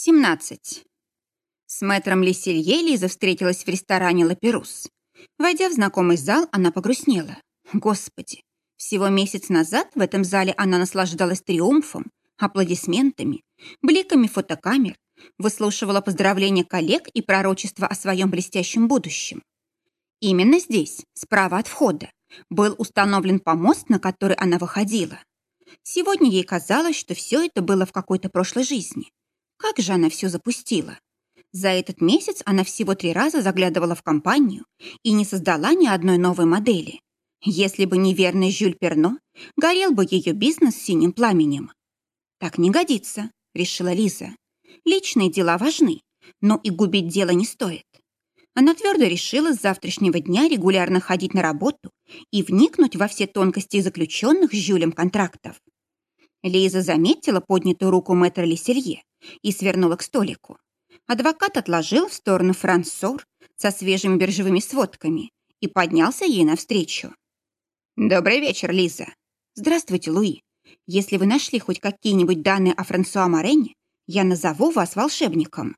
17. С мэтром Леселье Лиза встретилась в ресторане «Лаперус». Войдя в знакомый зал, она погрустнела. Господи, всего месяц назад в этом зале она наслаждалась триумфом, аплодисментами, бликами фотокамер, выслушивала поздравления коллег и пророчества о своем блестящем будущем. Именно здесь, справа от входа, был установлен помост, на который она выходила. Сегодня ей казалось, что все это было в какой-то прошлой жизни. Как же она все запустила? За этот месяц она всего три раза заглядывала в компанию и не создала ни одной новой модели. Если бы не верный Жюль Перно, горел бы ее бизнес синим пламенем. «Так не годится», — решила Лиза. «Личные дела важны, но и губить дело не стоит». Она твердо решила с завтрашнего дня регулярно ходить на работу и вникнуть во все тонкости заключенных с Жюлем контрактов. Лиза заметила поднятую руку мэтра Леселье и свернула к столику. Адвокат отложил в сторону франсор со свежими биржевыми сводками и поднялся ей навстречу. «Добрый вечер, Лиза». «Здравствуйте, Луи. Если вы нашли хоть какие-нибудь данные о Франсуа Морене, я назову вас волшебником».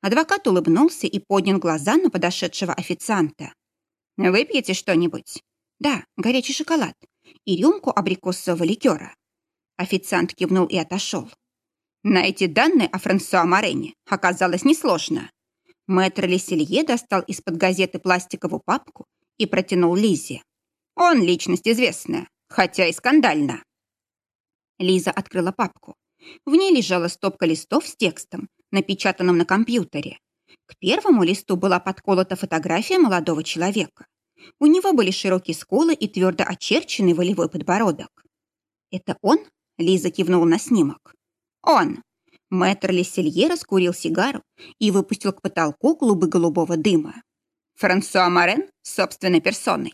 Адвокат улыбнулся и поднял глаза на подошедшего официанта. «Выпьете что-нибудь?» «Да, горячий шоколад и рюмку абрикосового ликера». Официант кивнул и отошел. Найти данные о Франсуа Морене оказалось несложно. Мэтр Леселье достал из-под газеты пластиковую папку и протянул Лизе. Он личность известная, хотя и скандальна. Лиза открыла папку. В ней лежала стопка листов с текстом, напечатанным на компьютере. К первому листу была подколота фотография молодого человека. У него были широкие скулы и твердо очерченный волевой подбородок. «Это он?» — Лиза кивнула на снимок. Он. Мэтр Лесселье раскурил сигару и выпустил к потолку клубы голубого дыма. Франсуа Морен собственной персоной.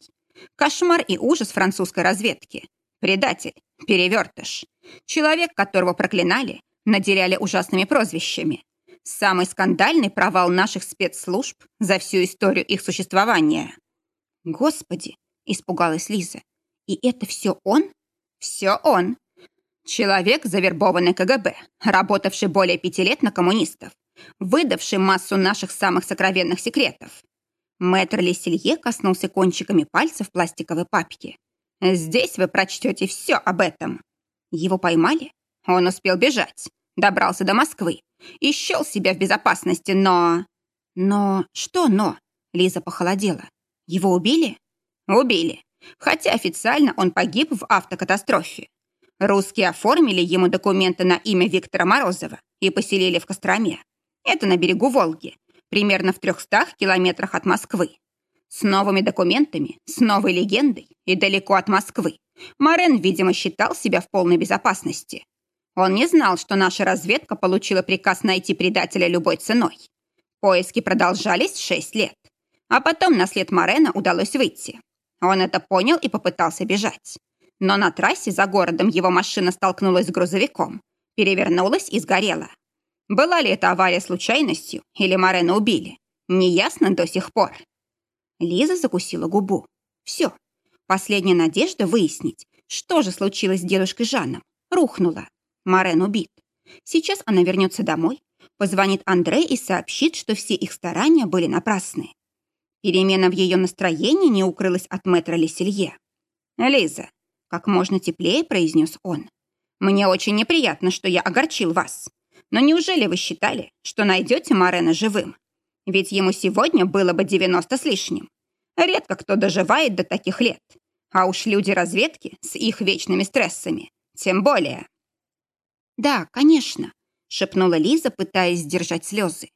Кошмар и ужас французской разведки. Предатель, перевертыш. Человек, которого проклинали, наделяли ужасными прозвищами. Самый скандальный провал наших спецслужб за всю историю их существования. Господи, испугалась Лиза. И это все он? Все он. Человек, завербованный КГБ, работавший более пяти лет на коммунистов, выдавший массу наших самых сокровенных секретов. Мэтр Леселье коснулся кончиками пальцев пластиковой папки. «Здесь вы прочтете все об этом». Его поймали? Он успел бежать, добрался до Москвы и счел себя в безопасности, но... Но... Что но? Лиза похолодела. Его убили? Убили. Хотя официально он погиб в автокатастрофе. Русские оформили ему документы на имя Виктора Морозова и поселили в Костроме. Это на берегу Волги, примерно в 300 километрах от Москвы. С новыми документами, с новой легендой и далеко от Москвы. Морен, видимо, считал себя в полной безопасности. Он не знал, что наша разведка получила приказ найти предателя любой ценой. Поиски продолжались шесть лет. А потом на след Морена удалось выйти. Он это понял и попытался бежать. Но на трассе за городом его машина столкнулась с грузовиком, перевернулась и сгорела. Была ли это авария случайностью или Морена убили? Неясно до сих пор. Лиза закусила губу. Все. Последняя надежда выяснить, что же случилось с дедушкой Жаном. Рухнула. Морен убит. Сейчас она вернется домой, позвонит Андре и сообщит, что все их старания были напрасны. Перемена в ее настроении не укрылась от мэтра Леселье. «Лиза, как можно теплее произнес он. «Мне очень неприятно, что я огорчил вас. Но неужели вы считали, что найдете Морена живым? Ведь ему сегодня было бы 90 с лишним. Редко кто доживает до таких лет. А уж люди разведки с их вечными стрессами. Тем более». «Да, конечно», — шепнула Лиза, пытаясь сдержать слезы.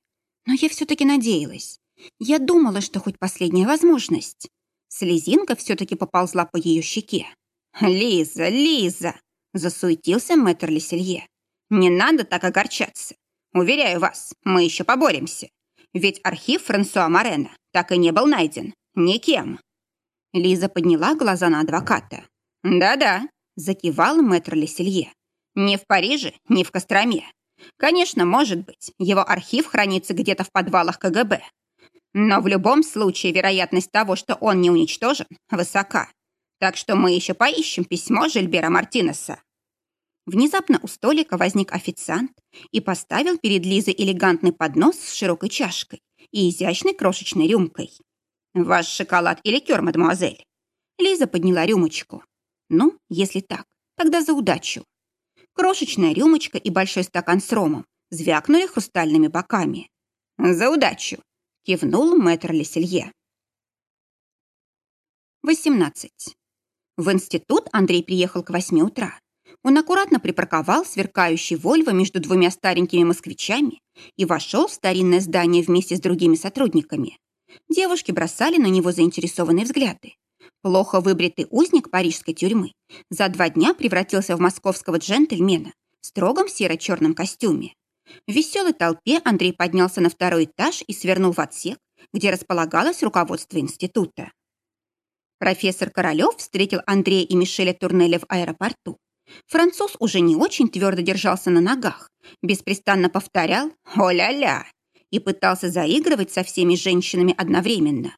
«Но я все-таки надеялась. Я думала, что хоть последняя возможность». Слезинка все-таки поползла по ее щеке. «Лиза, Лиза!» — засуетился мэтр Леселье. «Не надо так огорчаться. Уверяю вас, мы еще поборемся. Ведь архив Франсуа Морена так и не был найден. Никем». Лиза подняла глаза на адвоката. «Да-да», — закивал мэтр Леселье. «Не в Париже, не в Костроме. Конечно, может быть, его архив хранится где-то в подвалах КГБ. Но в любом случае вероятность того, что он не уничтожен, высока. Так что мы еще поищем письмо Жильбера Мартинеса. Внезапно у столика возник официант и поставил перед Лизой элегантный поднос с широкой чашкой и изящной крошечной рюмкой. «Ваш шоколад и ликер, мадемуазель?» Лиза подняла рюмочку. «Ну, если так, тогда за удачу». Крошечная рюмочка и большой стакан с ромом звякнули хрустальными боками. «За удачу!» — кивнул мэтр Леселье. 18. В институт Андрей приехал к 8 утра. Он аккуратно припарковал сверкающий Вольво между двумя старенькими москвичами и вошел в старинное здание вместе с другими сотрудниками. Девушки бросали на него заинтересованные взгляды. Плохо выбритый узник парижской тюрьмы за два дня превратился в московского джентльмена в строгом серо-черном костюме. В веселой толпе Андрей поднялся на второй этаж и свернул в отсек, где располагалось руководство института. Профессор Королёв встретил Андрея и Мишеля Турнеля в аэропорту. Француз уже не очень твердо держался на ногах, беспрестанно повторял «О-ля-ля» и пытался заигрывать со всеми женщинами одновременно.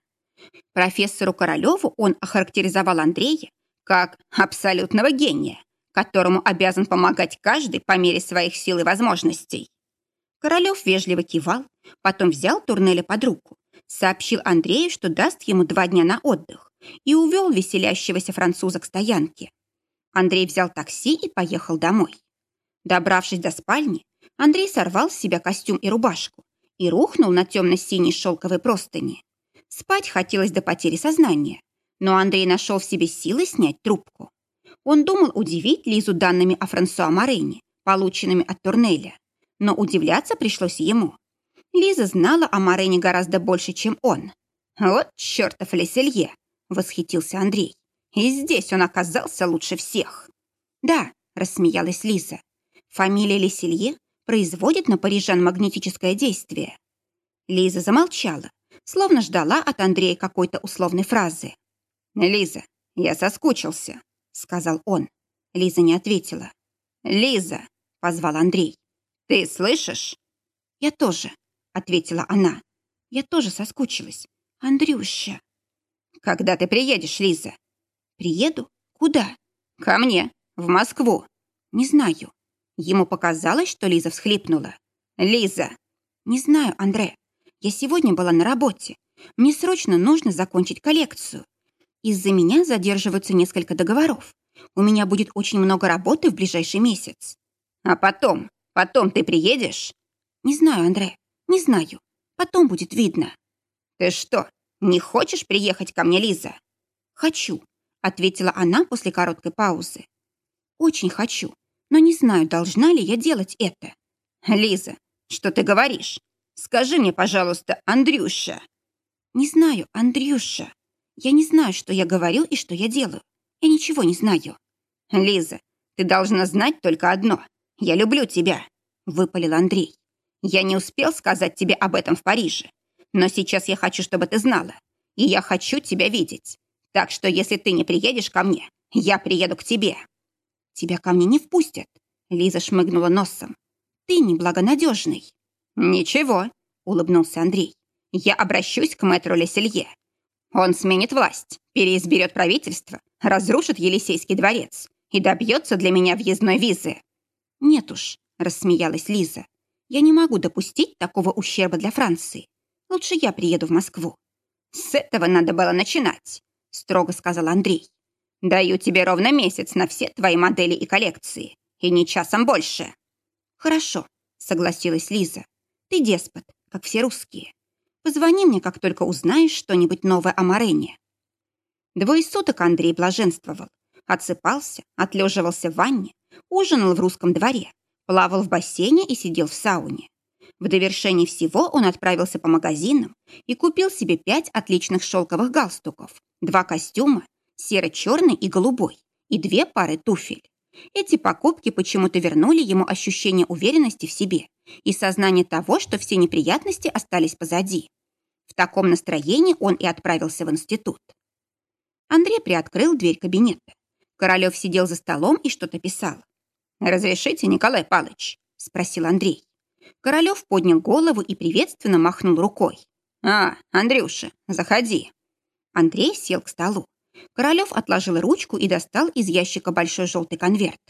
Профессору Королёву он охарактеризовал Андрея как абсолютного гения, которому обязан помогать каждый по мере своих сил и возможностей. Королёв вежливо кивал, потом взял Турнеля под руку, сообщил Андрею, что даст ему два дня на отдых, и увел веселящегося француза к стоянке. Андрей взял такси и поехал домой. Добравшись до спальни, Андрей сорвал с себя костюм и рубашку и рухнул на темно-синей шелковой простыни. Спать хотелось до потери сознания, но Андрей нашел в себе силы снять трубку. Он думал удивить Лизу данными о Франсуа Морене, полученными от Турнеля, но удивляться пришлось ему. Лиза знала о Морене гораздо больше, чем он. «Вот чертов Леселье!» — восхитился Андрей. И здесь он оказался лучше всех. Да, рассмеялась Лиза. Фамилия Леселье производит на парижан магнетическое действие. Лиза замолчала, словно ждала от Андрея какой-то условной фразы. «Лиза, я соскучился», — сказал он. Лиза не ответила. «Лиза», — позвал Андрей. «Ты слышишь?» «Я тоже», — ответила она. «Я тоже соскучилась. Андрюша». «Когда ты приедешь, Лиза?» Приеду? Куда? Ко мне, в Москву. Не знаю. Ему показалось, что Лиза всхлипнула. Лиза! Не знаю, Андре. Я сегодня была на работе. Мне срочно нужно закончить коллекцию. Из-за меня задерживаются несколько договоров. У меня будет очень много работы в ближайший месяц. А потом? Потом ты приедешь? Не знаю, Андре. Не знаю. Потом будет видно. Ты что, не хочешь приехать ко мне, Лиза? Хочу ответила она после короткой паузы. Очень хочу, но не знаю, должна ли я делать это. Лиза, что ты говоришь? Скажи мне, пожалуйста, Андрюша. Не знаю, Андрюша. Я не знаю, что я говорю и что я делаю. Я ничего не знаю. Лиза, ты должна знать только одно. Я люблю тебя, выпалил Андрей. Я не успел сказать тебе об этом в Париже. Но сейчас я хочу, чтобы ты знала. И я хочу тебя видеть. Так что, если ты не приедешь ко мне, я приеду к тебе». «Тебя ко мне не впустят», — Лиза шмыгнула носом. «Ты неблагонадежный». «Ничего», — улыбнулся Андрей. «Я обращусь к мэтру Леселье. Он сменит власть, переизберет правительство, разрушит Елисейский дворец и добьется для меня въездной визы». «Нет уж», — рассмеялась Лиза. «Я не могу допустить такого ущерба для Франции. Лучше я приеду в Москву». «С этого надо было начинать», строго сказал Андрей. «Даю тебе ровно месяц на все твои модели и коллекции, и не часом больше». «Хорошо», — согласилась Лиза. «Ты деспот, как все русские. Позвони мне, как только узнаешь что-нибудь новое о Морене». Двое суток Андрей блаженствовал. Отсыпался, отлеживался в ванне, ужинал в русском дворе, плавал в бассейне и сидел в сауне. В довершении всего он отправился по магазинам и купил себе пять отличных шелковых галстуков, два костюма, серо-черный и голубой, и две пары туфель. Эти покупки почему-то вернули ему ощущение уверенности в себе и сознание того, что все неприятности остались позади. В таком настроении он и отправился в институт. Андрей приоткрыл дверь кабинета. Королев сидел за столом и что-то писал. «Разрешите, Николай Палыч?» – спросил Андрей. Королев поднял голову и приветственно махнул рукой. «А, Андрюша, заходи». Андрей сел к столу. Королев отложил ручку и достал из ящика большой желтый конверт.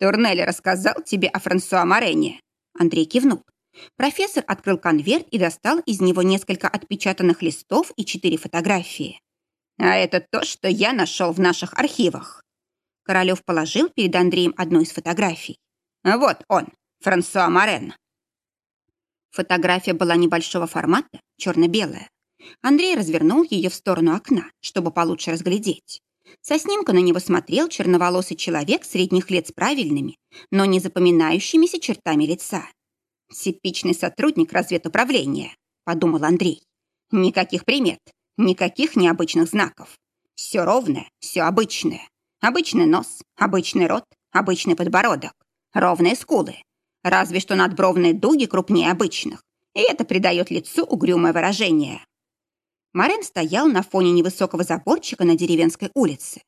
Турнель рассказал тебе о Франсуа Морене?» Андрей кивнул. Профессор открыл конверт и достал из него несколько отпечатанных листов и четыре фотографии. «А это то, что я нашел в наших архивах». Королев положил перед Андреем одну из фотографий. «Вот он, Франсуа Морен». Фотография была небольшого формата, черно-белая. Андрей развернул ее в сторону окна, чтобы получше разглядеть. Со снимка на него смотрел черноволосый человек средних лет с правильными, но не запоминающимися чертами лица. «Типичный сотрудник разведуправления», — подумал Андрей. «Никаких примет, никаких необычных знаков. Все ровное, все обычное. Обычный нос, обычный рот, обычный подбородок, ровные скулы. Разве что надбровные дуги крупнее обычных, и это придает лицу угрюмое выражение». Марен стоял на фоне невысокого заборчика на деревенской улице.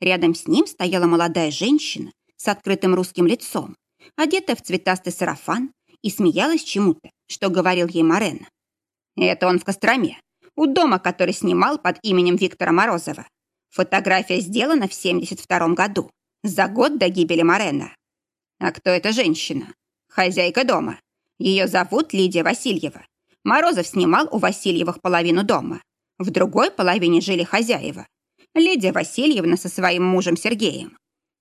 Рядом с ним стояла молодая женщина с открытым русским лицом, одетая в цветастый сарафан, и смеялась чему-то, что говорил ей Марен. Это он в Костроме, у дома, который снимал под именем Виктора Морозова. Фотография сделана в 72 году, за год до гибели Марена. А кто эта женщина? Хозяйка дома. Ее зовут Лидия Васильева. Морозов снимал у Васильевых половину дома. В другой половине жили хозяева. Лидия Васильевна со своим мужем Сергеем.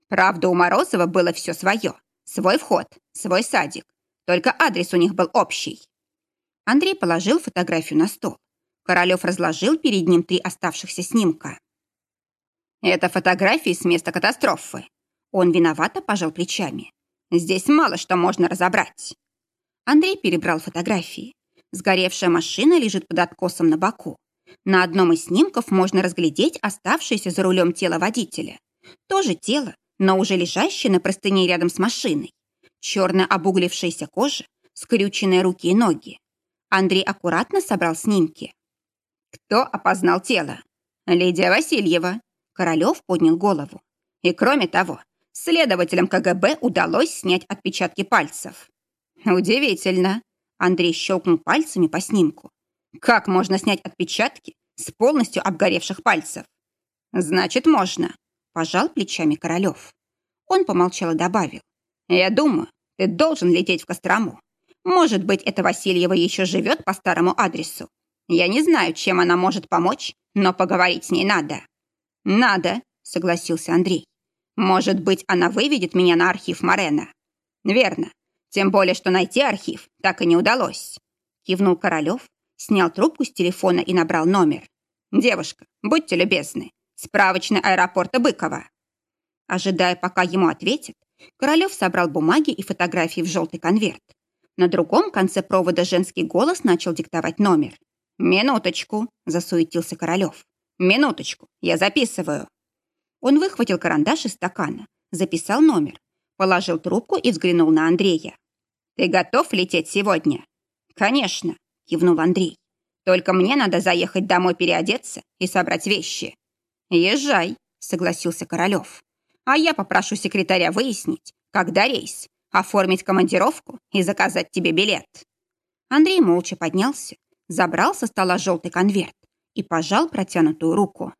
Правда, у Морозова было все свое. Свой вход, свой садик. Только адрес у них был общий. Андрей положил фотографию на стол. Королев разложил перед ним три оставшихся снимка. Это фотографии с места катастрофы. Он виновато пожал плечами. Здесь мало что можно разобрать. Андрей перебрал фотографии. Сгоревшая машина лежит под откосом на боку. На одном из снимков можно разглядеть оставшееся за рулем тело водителя. Тоже тело, но уже лежащее на простыне рядом с машиной. Черная обуглившаяся кожа, скрюченные руки и ноги. Андрей аккуратно собрал снимки. Кто опознал тело? Лидия Васильева. Королев поднял голову. И кроме того, следователям КГБ удалось снять отпечатки пальцев. Удивительно. Андрей щелкнул пальцами по снимку. Как можно снять отпечатки с полностью обгоревших пальцев? Значит, можно, пожал плечами Королев. Он помолчал и добавил. Я думаю, ты должен лететь в Кострому. Может быть, эта Васильева еще живет по старому адресу. Я не знаю, чем она может помочь, но поговорить с ней надо. Надо, согласился Андрей. Может быть, она выведет меня на архив Марена. Верно. Тем более, что найти архив так и не удалось. Кивнул Королев Снял трубку с телефона и набрал номер. «Девушка, будьте любезны. Справочный аэропорта Быкова». Ожидая, пока ему ответят, Королев собрал бумаги и фотографии в желтый конверт. На другом конце провода женский голос начал диктовать номер. «Минуточку», – засуетился Королев. «Минуточку, я записываю». Он выхватил карандаш из стакана, записал номер, положил трубку и взглянул на Андрея. «Ты готов лететь сегодня?» «Конечно кивнул Андрей. Только мне надо заехать домой переодеться и собрать вещи. Езжай, согласился Королев. А я попрошу секретаря выяснить, когда рейс, оформить командировку и заказать тебе билет. Андрей молча поднялся, забрал со стола желтый конверт и пожал протянутую руку.